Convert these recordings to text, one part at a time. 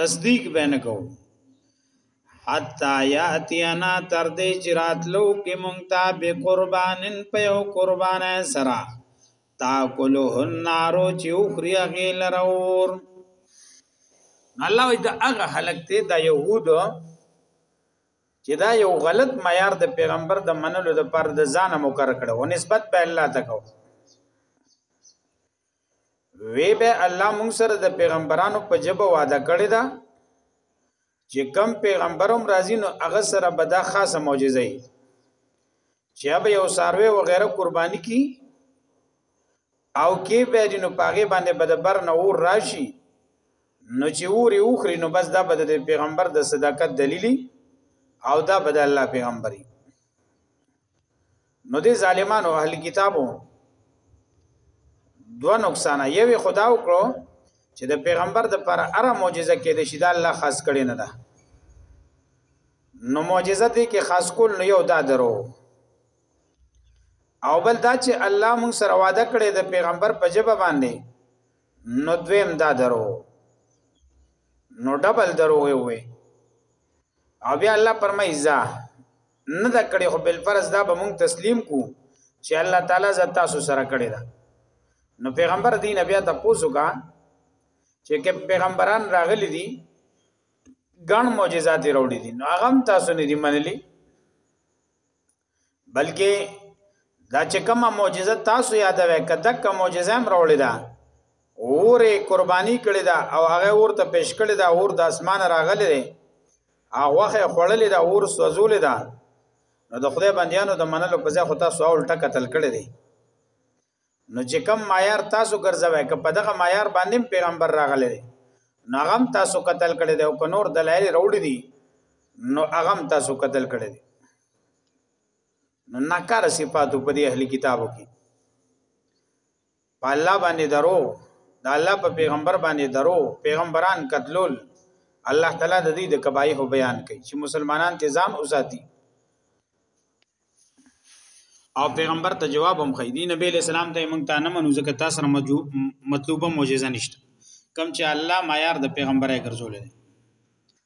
تصدیق به نه کو حتا یاتینا تر دې چې راتلو کې مونږ ته به قربانن په یو قربان سره تاکلوه النار چې اخري غیل رور الله دا هغه خلک ته د يهود چې دا یو غلط معیار د پیغمبر د منلو د پر د ځان مقرر کړو نسبت په الله تکو وی به الله مونږ سره د پیغمبرانو په جبه وعده کړی دا چې کم پیغمبروم راځي نو هغه سره به دا خاصه معجزه وي چې به یو ساروی و غیره قرباني کی او کې به دین په هغه باندې بد بر نه ور راشي نو چې وری اوخري نو بس دا بد د پیغمبر د صداقت دلیلی او دا بد الله پیغمبري نو دې ظالمانو اهل کتابو دوه نقصان یوې خدا وکړو چې د پیغمبر د پر اره معجزه کې د شیدا الله خاص کړي نه ده نو معجزه دې کې خاص کول نو یو دا درو او بل دا چې الله مون سره وعده کړي د پیغمبر په جبه باندې نو دویم دا درو نو ډبل درو وي او بیا الله پرمایزه نه دا کړی خو بل فرض دا به مونږ تسلیم کو چې الله تعالی ز تاسو سره کړی دا نو پیغمبر دین بیا تاسو کا چې کوم پیغمبران راغلي دي ګڼ معجزات راوړي دي نو هغه تاسو نه دي منلي بلکې دا چې کومه معجزه تاسو یادوي کده کوم معجزه هم راوړي ده اور قربانی کړی دا او هغه اور ته پیش کړی دا اور د اسمان راغلی دی هغه وخه خړلې دا اور سوزولې دا نو د خدای بندیانو د منلو په ځای خو تاسو اول ټک قتل کړی دی نو چې کم معیار تاسو ګرځوي که په دغه معیار باندې پیغمبر راغلی دی نو هغه تاسو قتل کړی دی او که نور دلایل راوړي دي نو هغه تاسو قتل کړی دی نو ناکار صفاتو په دې اهلي کتابو کې په الله باندې درو د الله په پیغمبر باندې درو پیغمبران قتلول الله تعالی د دې د کبایح بیان کوي چې مسلمانان ته ځان اوساتي او پیغمبر ته جواب هم خې دي نبی اسلام ته مونږ ته نه منو ځکه تاسو سره مطلوبه معجزه نشته کم چې الله معیار د پیغمبره ګرځولې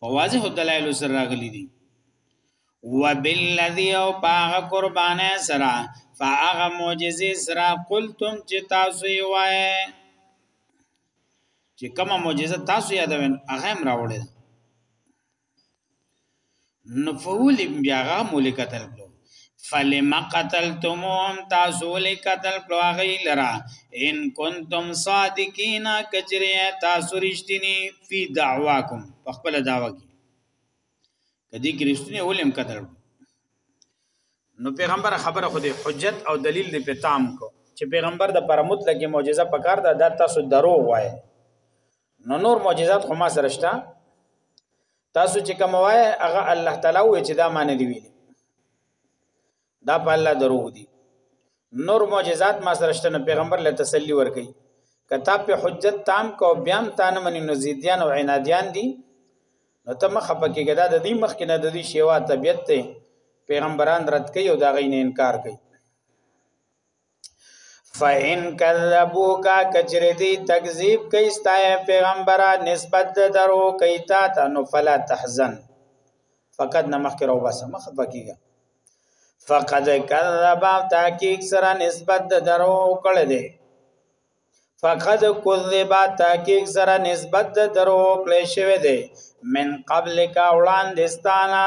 په واضح دلایل سره راغلي دي وبالذي او پاغه قربانه سرا فاغه معجزه سرا قلتم چې تاسو یې وای چې کومه معجزه تاسو یادوي هغه هم راوړل نو فول بیا غا ملکتل کړو فلم قتلتموهم تاسو ولې قتل کړو هغه لرا ان کنتم صادقین کجری تاسو رښتینی فی دعواکم په خپل دعوا کې کدی کې رښتینی ولې هم قتل نو پیغمبر خبره خو دې حجت او دلیل دې په تام کو چې پیغمبر د پر مطلق معجزه پکار ده دا تاسو درو وایي نو نور معجزات خو ما سره شته تاسو چې کوم وای هغه الله تعالی وې چې دا معنی دی ویلي دا په الله دروغ دي نور معجزات ما سره شته پیغمبر له تسلی ورکي کتاب په حجت تام کو بیان تان منی نزیدیان او عنادیان دي نو ته مخه پکې ګدا د دې مخ کې نه د دې شیوا طبیعت ته پیغمبران رد کوي او دا غي نه انکار کوي فَإِن كَذَّبُوكَ کچر دی تکذیب کوي ستای پیغمبره نسبت د درو کوي تا ته نو فلا تحزن فقط نمخ کې راو باسه مخ پکېږه فقد كذب تحقیق سره نسبت د درو کړ دی فقد كذب تحقیق سره نسبت د درو کړ شوی دی من قبل کا وړاندستانه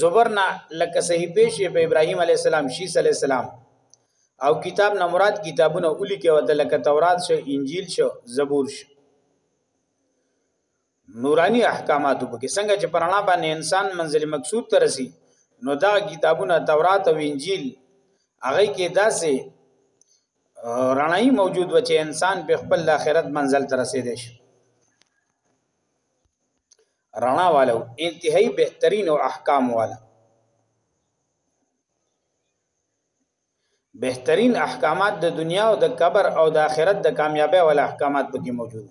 زبر نه لکه صحیفه شی په ابراهیم علی السلام شیس علی السلام او کتاب نه مراد کتابونه اولی کې وته لکه تورات شو انجیل شو زبور شو نورانی احکامات په کې څنګه چې پرانا باندې انسان منزل مقصود ته رسی نو دا کتابونه تورات او انجیل هغه کې داسې رڼای موجود و چې انسان په خپل آخرت منزل ته رسیدي شي رڼا والا انتهایی بهترین او احکام والا بهترین احکامات د دنیا او د قبر او د آخرت د کامیابی ول احکامات پکې موجود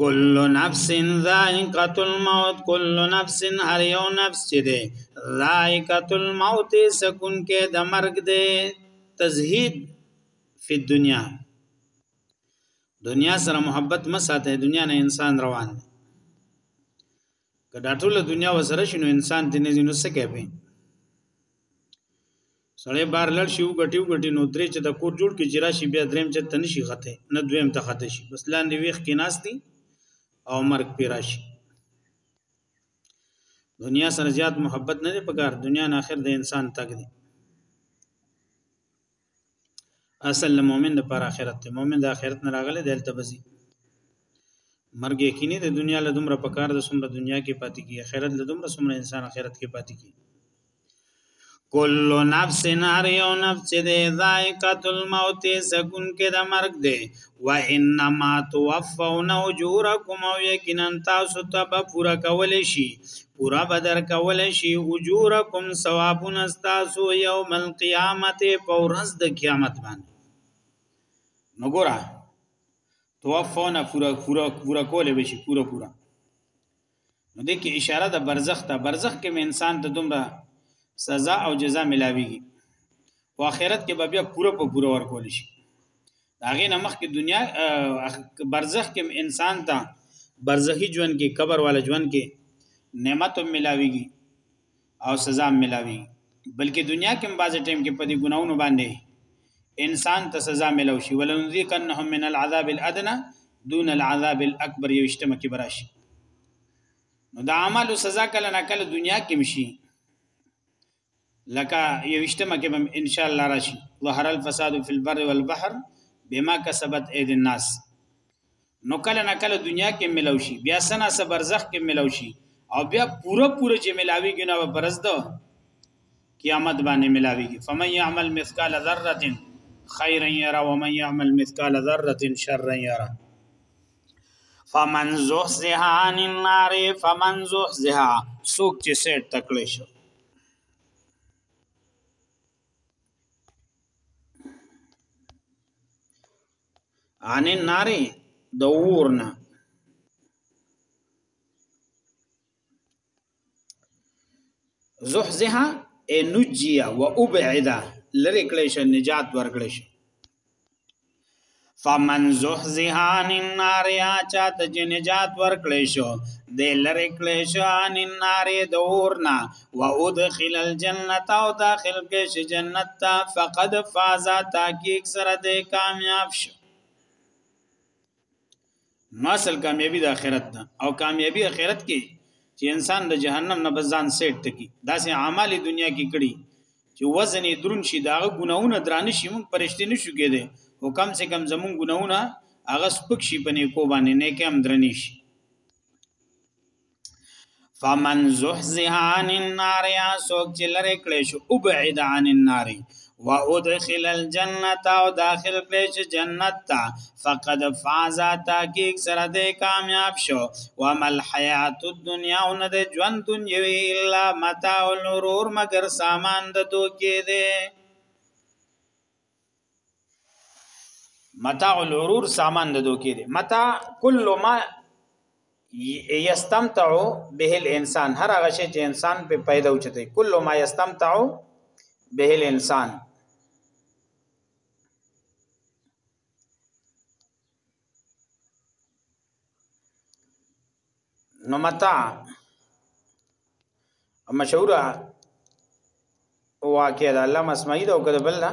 کل نفس ذائقه الموت کل نفس هر یو نفس چې ده ذائقه الموت سکون کې د مرګ ده تزهید فی الدنیا دنیا سره محبت مساته دنیا نه انسان روان دی کدا ټول دنیا وسره شنو انسان دې نه نو څه کوي سړی بار لړ شي وګټي وګټي نو درې چې د کور جوړ کې جرا شي بیا دریم چې تن شي خته نه دویم ته خته شي بس لاندې ویخ کې ناشتي او مرګ پیرا شي دنیا سره زیات محبت نه پکار دنیا نه اخر د انسان تک دی اصل له مؤمن د پر اخرت ته مؤمن د اخرت نه راغله دلته بزي مرګ یقیني د دنیا له دومره پکار د سمره دنیا کې پاتې کی اخرت له دومره سمره انسان اخرت کې پاتې کی کل نفس نار یو نفس دې ذائقۃ الموت سکون کې د مرګ دې و انما توفون اجورکم او یقینا تاسو ته به پورا کول شي پورا بدر کول شي اجورکم ثوابون استاسو یوم القیامت پورز د قیامت باندې نو ګورا توفونه پورا پورا پورا کول به شي پورا پورا نو د کې اشاره د برزخ ته برزخ کې انسان ته دومره سزا او جزا ملاويږي او آخرت کې به بیا پوره په پوره ورکول شي هغه نه مخکې دنیا برزخ کې انسان ته برزخی ژوند کې قبر والا ژوند کې نعمت هم ملاويږي او سزا هم ملاويږي بلکې دنیا کې هم بعض ټیم کې په دې ګناونو باندې انسان ته سزا ملو شي ولنذيقنهم من العذاب الادنى دون العذاب الاكبر یوشتمه کې براشي نو د اعمالو سزا کله نه کله دنیا کې مشي لکه یوشتمه کې هم ان شاء الله راشي ظهر الفساد فی البر والبحر بما کسبت اید الناس نو کله نه کله دنیا کې ملو شي بیا سنا سبرزخ کې ملو شي او بیا پوره پوره چې ملاوي ګنا به پرز ده قیامت باندې ملاويږي فمن يعمل مثقال ذره خيرا يرى ومن يعمل مثقال ذره شرا يرى فمن زحزح عن النار فمن زحزح سوک چې سیټ تکلی شو عن النار د ورنه زحزح ای نجیا و ابعد لری کړی شه نجات ورکړی شه فمن زحزح عن النار یا چاته چې نجات ورکړی شو د لری کړی شو عن النار دورنا و ادخل الجنه او داخل کې شه جنت ته فقد فاز تحقیق سره د کامیاب شو نو اصل کامیابی د آخرت ده او کامیابی آخرت کې چې انسان د جهنم نه بزان سیټ تکي دا سه اعمال دنیا کې کړي چې وزن درون شي دا غناونه دران شي موږ پرشتي نشو کېده او کم سے کم زمون غناونه هغه سپک شي پنې کو باندې نه کې هم درنی شي فمن زحزح عن النار یا سوک چې لری کړې شو او بعید عن النار و ادخل الجنه او داخل کړې شو جنت ته فقد فاز تحقیق سره دې کامیاب شو و مل حیات الدنیا او نه د ژوند دنیا الا متاع الغرور مگر سامان د دوکې دې متاع العرور سامان د دوکې دی متاع کل ما یستمتع به الانسان هر هغه شی چې انسان په پیدا اوچته کل ما یستمتع به الانسان نو متا مشهوره واقع ده علامه اسماعی دا وکړه بل نه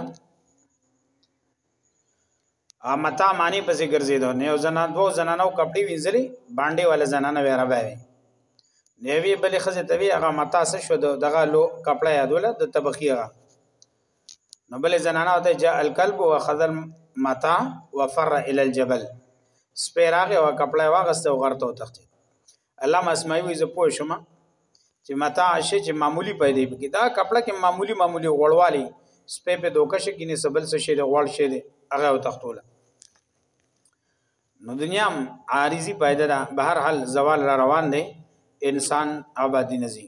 متا معنی پسې ګرځیدو نه یو زنان دوه زنانو کپڑے وینځلې باندې ولا زنانه وې را باوي نیوی بلې خزه ته وی هغه متا سه شو دغه لو کپڑا یادول د طبقیه نو بل زنانه ته جاء الكلب واخذ المتاع وفر الى الجبل سپیراغه او کپړه واغست او غرته وتخته الله مسمعي وي زه پوه شم چې متاع شي چې معمولی پیدا کی دا کپړه کې معمولی معمولی غړوالی سپې په دوکه شي کې نه سبل څه شي د غړ شي د هغه او تختوله نو دنیا عارضی پیدا ده به هر حال زوال را روان دی انسان آبادی نزی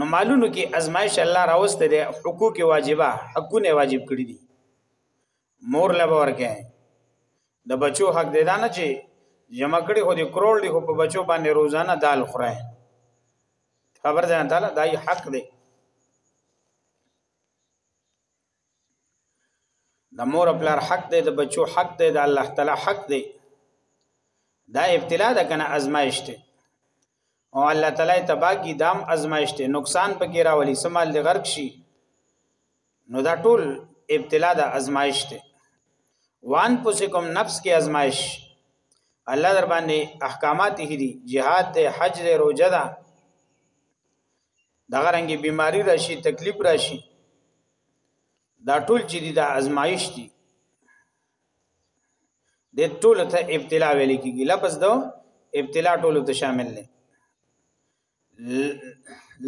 نو مالونو کې ازمایش الله راوسته دي حقوق واجبہ حقونه واجب کړی دي مور لبا ورکه د بچو حق دی دا نه چې جمع کړي خو دې کروڑ دي خو په بچو باندې روزانه دال خورای خبر ځان تعالی دای حق دی د مور او پلار حق دی د بچو حق دی د الله تعالی حق دی دا ابتلا ده کنه ازمایش ده او الله تعالی تبا کی دام ازمایش ده نقصان پکې راولي سمال د غرق شي نو دا ټول ابتلا ده ازمایش ده وان پوسکم نفس کې ازمایش الله در باندې احکامات دي جهاد ده حج ده روزه ده دغه رنګي بیماری راشي تکلیف راشي دا ټول چې دي دا ازمایش دي د ټول ته ابتلا ویل کیږي لفظ دو ابتلا ټول ته شامل دی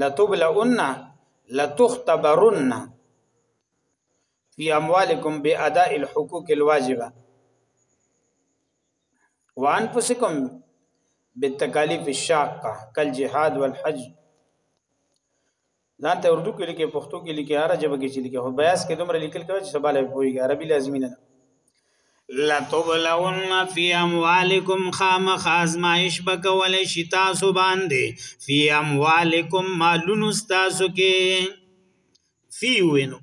لتبلؤن لتختبرن فی اموالکم باداء الحقوق الواجبه وانفسکم بالتکالیف الشاقه کل جهاد والحج ځان ته اردو کې لیکي پښتو کې لیکي هر جبه کې چې لیکي خو بیاس کې دومره لیکل کوي چې سبا له پوي عربي لازمي نه لا تبلغن فی اموالکم خامخ ازمائش بکول شي تاسو باندې فی اموالکم مالون تاسو کې فی وینو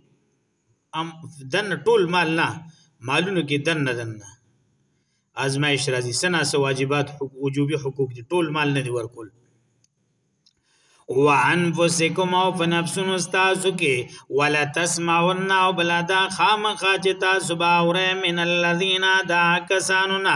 ام دن ټول مال نه مالونو کې دن نه دن نه آزمائش راځي سنا سو واجبات وجوبي حقوق دي ټول مال نه دی ورکول وانفسکم او فنفسن استاسو کې ولا تسمعون او بلا دا خامخا چې تاسو به اورئ من الذين دا کسانو نه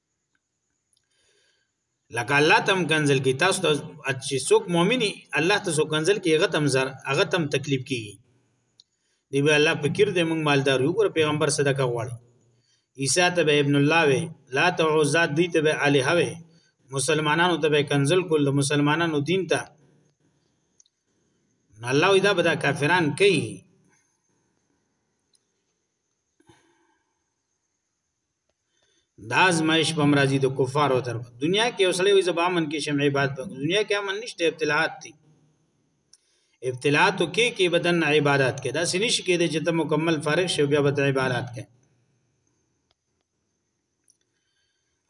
لکه الله تم کنزل کی تاسو ته چې څوک مؤمنی الله ته څوک کنزل کی هغه تم زر هغه تم تکلیف کی دی به الله فکر دې موږ مالدار یو ګور پیغمبر صدقه غواړي عیسی ته به ابن الله وی لا تعوذات دی ته به الہ وی مسلمانانو ته به کنزل کول مسلمانانو دین ته الله دا به دا کافران کوي دا ازمایش په مرضی د کفارو تر دنیا کې اوسړې وي زبا امن کې شم عبادت په دنیا کې امن نشته ابتلاات دي ابتلاات کې کې بدن عبادت کې دا سنش کې د جته مکمل فارغ شو بیا بدن عبادت کې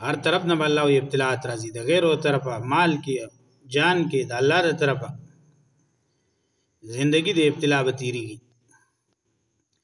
هر طرف نه الله او ابتلاات راځي د غیرو طرفه مال کې جان کې د الله تر طرفه زندگی د ابتلا به تیریږي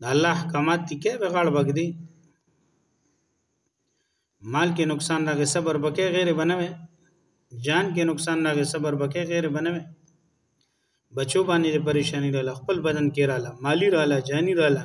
دا الله احکامات دي کې به غړ بګدي مال کې نقصان راغی صبر بکې غیر بنوي جان کې نقصان راغی صبر بکې غیر بنوي بچو باندې پریشانی رااله خپل بدن کې رااله مالی رااله جانی رااله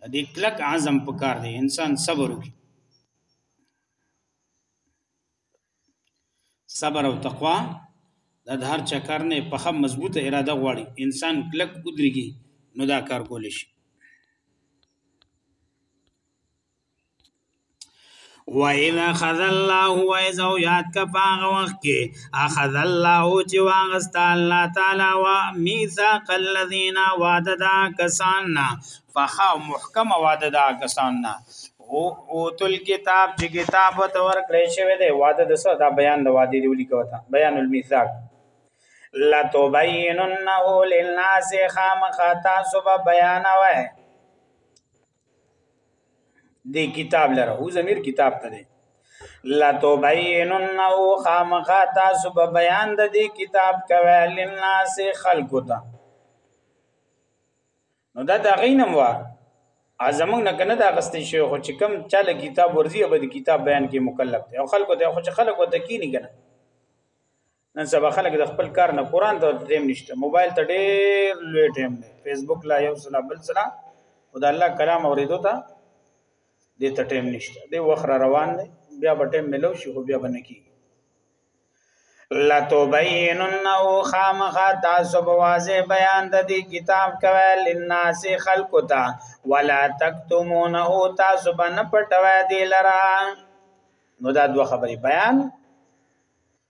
د دې کلک عزم پکار دی انسان صبر وکړي صبر او تقوا دا د هر چا کار نه په خه مضبوطه اراده غواړي انسان کلک ودرېږي نو دا کار کول شي و اذا خذ الله و اذا یاد کا پاغه وخت کې اخذ الله چې واغست الله تعالی وا میثاق الذین وعددا کسان فخا محکم وعددا کسان او اوتل کتاب چې کتاب ته ورکړې شوی دی وعده د څه دا بیان د وعده دی ولیکو تا بیان المیثاق لا تبیننه للناس خامختا سبب بیان وای دی کتاب لره او زمير کتاب ته دی لا تو بینن او خامخا تاسو به بیان د دې کتاب کوي لناس خلق ته نو دا د غینم وا ازمنګ نه کنه دا غستې شو خو چې کم چاله کتاب ورزی به د کتاب بیان کې مکلف دی او خلکو ته خو چې خلکو ته کی نه کنه نن سبا خلک د خپل کار نه قران ته ټیم نشته موبایل ته ډیر لوی ټیم دی فیسبوک لا یو سلا بل سلا او د الله کلام اوریدو ته دې ته ټیم نشته دی وخت را روان دی بیا به ټیم ملو شي خو بیا به نکی لتبیننه خامخا تاسو به واضح بیان د دې کتاب کوي لناس خلق ته ولا تکتمونه تاسو به نه پټوي دی لرا نو دا دوه خبرې بیان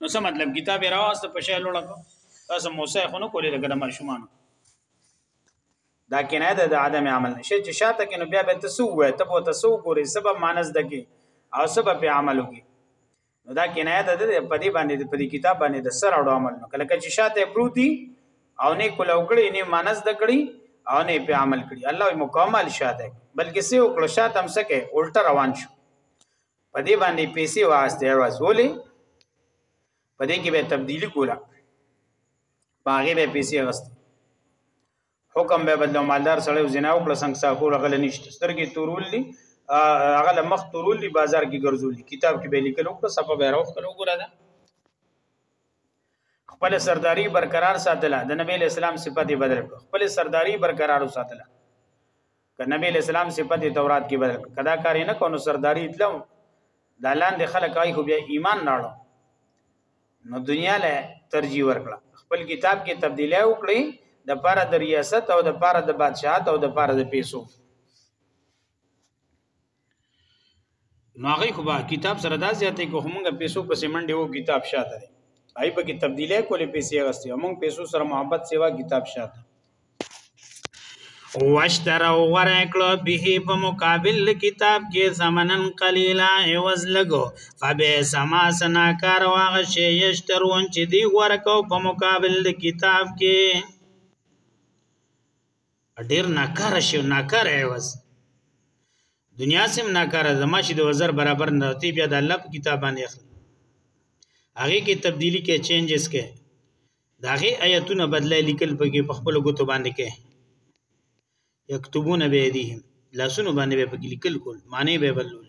نو څه مطلب کتاب راوسته په شی لوړه تاسو موسی خو نه کولې لکه د ماشومان دا کنه ده د عدم عمل نشه چې شاته کنه بیا به تاسو وای ته په تاسو ګوري سبب مانس دکی او سبب په عمل وکي نو دا کنه ده د پدی باندې د پدی کتاب باندې د سر اړو عمل نو کله چې شاته پروتي او نه کولو کړي نه مانس د کړي او نه په عمل کړي الله مکمل شاته بلکې سه وکړه شاته هم سکه الټا روان شو په دې باندې پیسې واسطه عوض ولې په دې کې به تبدیلی کولا باغې به پیسې غست حکم به بدلو مالدار سره زنا او کړه څنګه ساکو لغل نشته سترګې تورول دي هغه لمخ تورول دي بازار کې ګرځول کتاب کې به لیکل او کړه صفه به راوخ کړو ګره ده خپل سرداری برقرار ساتله د نبی اسلام صفته بدل خپل سرداری برقرار ساتله که نبی علیہ السلام صفت تورات کې بدل کدا کار نه کو نو سرداری اتلو دا لاندې خلک آی خو بیا ایمان راړو نو دنیا له ترجیح ورکړه خپل کتاب کې تبدیلی وکړي د پاره د ریاست او د پاره د بادشاہت او د پاره د پیسو نو هغه خو با کتاب سره دا زیاتې کو موږ پیسو په سیمنډي وو کتاب شاته دی آی په کې تبدیلې کولې پیسې غستې موږ پیسو سره محبت سیوا کتاب شاته واشترا غره کړو به په مقابل کتاب کې زمنن قلیلا عوض لګو فبه سما سنا کار واغه شی یشترون چې دی غره کو په مقابل کتاب کې ډیر ناکاره شي ناکاره ایواز دنیا سم ناکاره زما شي د وزر برابر نه راته بیا د الله په کتاب باندې اخلي هغه کې تبدیلی کې چینجز کې داغه آیتونه بدلای لیکل پکې په خپل غوتو باندې کې یكتبون بيديهم لاسونو باندې به پکې لیکل کول معنی به بلول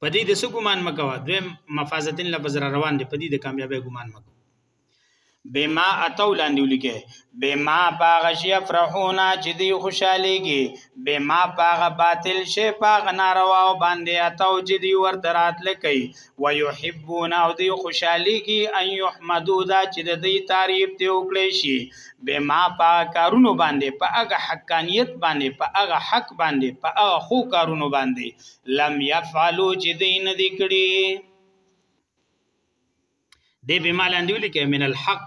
په دې د څه ګمان مکوه دویم مفازتین لفظ را روان دی په دې د کامیابی ګمان مکوه بما اتو لاندې ولیکه بما باغ شي افرحونا چې دی خوشاليږي بما باغ باطل شي باغ ناروا باندې اتو چې دی ورته راتل کوي ويحبون او دی خوشحالي کی ان يحمدو دا چې د دې تعریف ته وکړي شي بما پا کارونو باندې په هغه حقانیت باندې په هغه حق باندې په هغه خو کارونو باندې لم يفعلو چې دې نه دی کړی دې بما لاندې ولیکه من الحق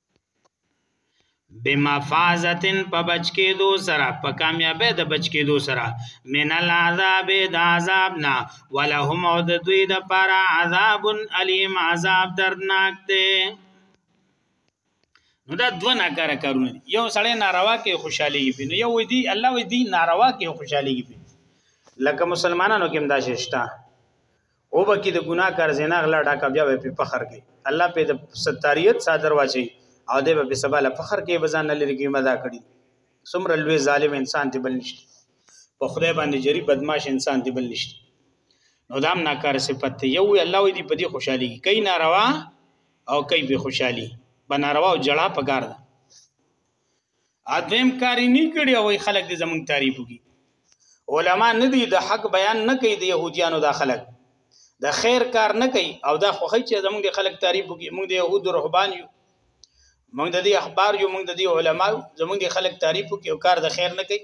بمفازتن په بچ کېدو سره په کامیابی د بچ کېدو سره من العذاب د عذاب نه ولهم او د دوی د پاره عذاب الیم عذاب درناک دی نو دا دوه ناکاره کارونه دي یو سړی ناروا کې خوشحالي کې نو یو دی الله وی دی ناروا کې خوشحالي کې لکه مسلمانانو کې هم دا شته او به کې د ګناه کار زنا غلا ډاکه بیا به په فخر کې الله په د ستاریت صادر واچي او د به په سبا له فخر کې بزان نه لري کې مدا کړی سمر لوی ظالم انسان دی بل نشته په خدای باندې جری بدمعش انسان دی بل نشته نو دام ناکار صفت ته یو الله دې په دې خوشحالي کې کای ناروا او کای به خوشحالي بناروا او جړه پکار ده ادم کاری نه کړی او خلک دې زمونږ تعریف کوي علما نه دي د حق بیان نه کوي د يهوديانو د خلک د خیر کار نه کوي او دا خوخی چې زمونږ د خلک تعریف کوي موږ د يهود رهبان یو موږ د دې اخبار یو موږ د دې علما زمونږ د خلک تعریف کوي او کار د خیر نه کوي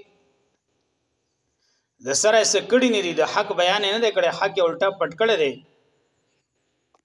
د سره سکړی نه دي د حق بیان نه کړي حق الټا پټ کړی دی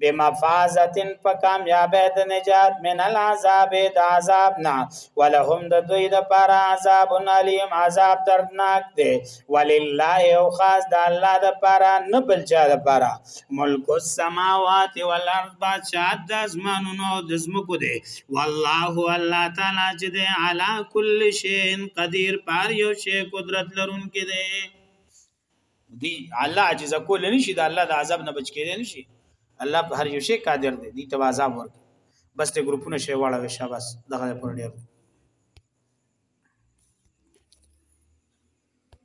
بمفازتن په کامیابی د نجات من العذاب د عذاب نه ولهم د دوی د پر عذاب علیم عذاب دردناک دی ولله او خاص د الله د پر نه بل چا د پر ملک السماوات والارض بادشاہت د اسمانونو او د زمکو دی والله الله تعالی چې دی علی کل شیء قدیر پار یو شی قدرت لرونکي دی دی الله عجز کول نشي د الله د عذاب نه بچ کېدل نشي الله په هر یو شی قادر دی دی ته عذاب ورک بس ته ګروپونه شی واړه وشه بس دغه پر ډیر